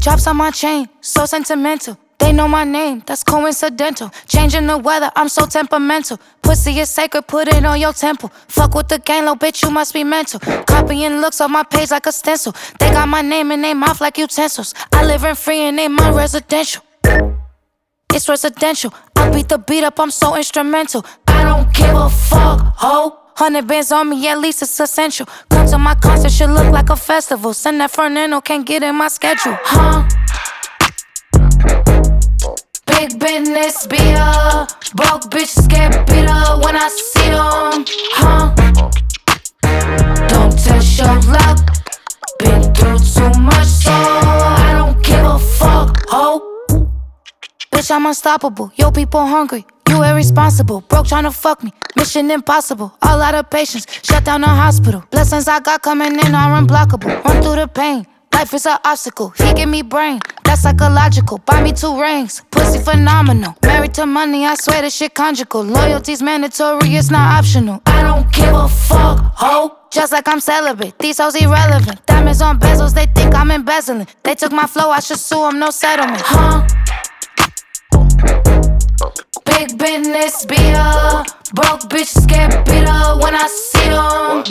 Drops on my chain, so sentimental. They know my name, that's coincidental. Changing the weather, I'm so temperamental. Pussy is sacred, put it on your temple. Fuck with the gang, little bitch, you must be mental. Copying looks on my page like a stencil. They got my name in their mouth like utensils. I live in free and they my residential. It's residential. I beat the beat up, I'm so instrumental. I don't give a fuck, ho. Hundred bands on me, at least it's essential. Come to my concert, should look like a festival. Send that Fernando, can't get in my schedule, huh? Big business, be a broke bitches get up when I see them, huh? Don't test your luck. Been through too much, so I don't give a fuck, ho. Bitch, I'm unstoppable. Yo, people hungry. You irresponsible. Broke trying to fuck me. Mission impossible. All out of patience. Shut down the hospital. Blessings I got coming in are unblockable. Run through the pain. Life is an obstacle. He give me brain. That's psychological. Buy me two rings. Pussy phenomenal. Married to money, I swear this shit conjugal. Loyalty's mandatory, it's not optional. I don't give a fuck, ho. Just like I'm celibate. These hoes irrelevant. Diamonds on bezels, they think I'm embezzling. They took my flow, I should sue them, no settlement. Huh? Big business, be up. Broke bitch. get bitter when I see them.